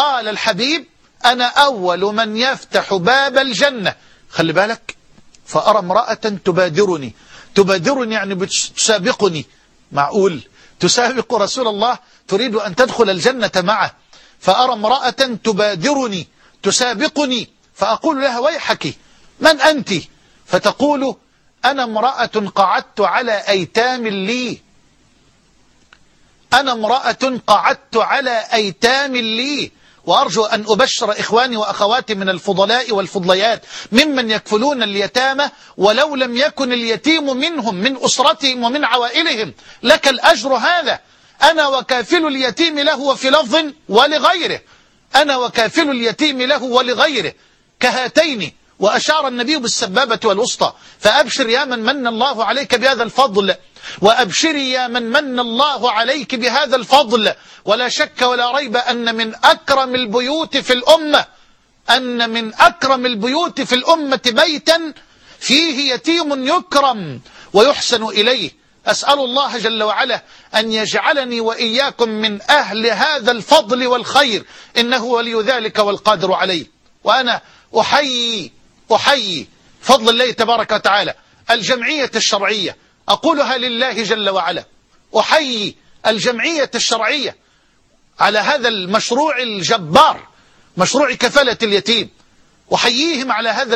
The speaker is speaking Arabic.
قال الحبيب أنا أول من يفتح باب الجنة. خلي بالك فأرى امرأة تبادرني. تبادرني يعني تسابقني معقول؟ تسابق رسول الله؟ تريد أن تدخل الجنة معه. فأرى امرأة تبادرني تسابقني. فأقول لها ويحك من أنت؟ فتقول أنا امرأة قعدت على أيتام لي. أنا امرأة قعدت على أيتام لي. وأرجو أن أبشر إخواني وأخواتي من الفضلاء والفضليات ممن يكفلون اليتامى ولو لم يكن اليتيم منهم من أسرتهم ومن عوائلهم. لك الأجر هذا. أنا وكافل اليتيم له وفي لفظ ولغيره. أنا وكافل اليتيم له ولغيره. كهاتين. وأشار النبي بالسبابة والوسطى. فأبشر يا من من الله عليك بهذا الفضل. وأبشري يا من من الله عليك بهذا الفضل. ولا شك ولا ريب أن من أكرم البيوت في الأمة أن من أكرم البيوت في الأمة بيتا فيه يتيم يكرم ويحسن إليه. أسأل الله جل وعلا أن يجعلني وإياكم من أهل هذا الفضل والخير. إنه ولي ذلك والقادر عليه. وأنا أحيي أحيي فضل الله تبارك وتعالى الجمعية الشرعية. أقولها لله جل وعلا. أحيي الجمعية الشرعية على هذا المشروع الجبار مشروع كفالة اليتيم. أحييهم على هذا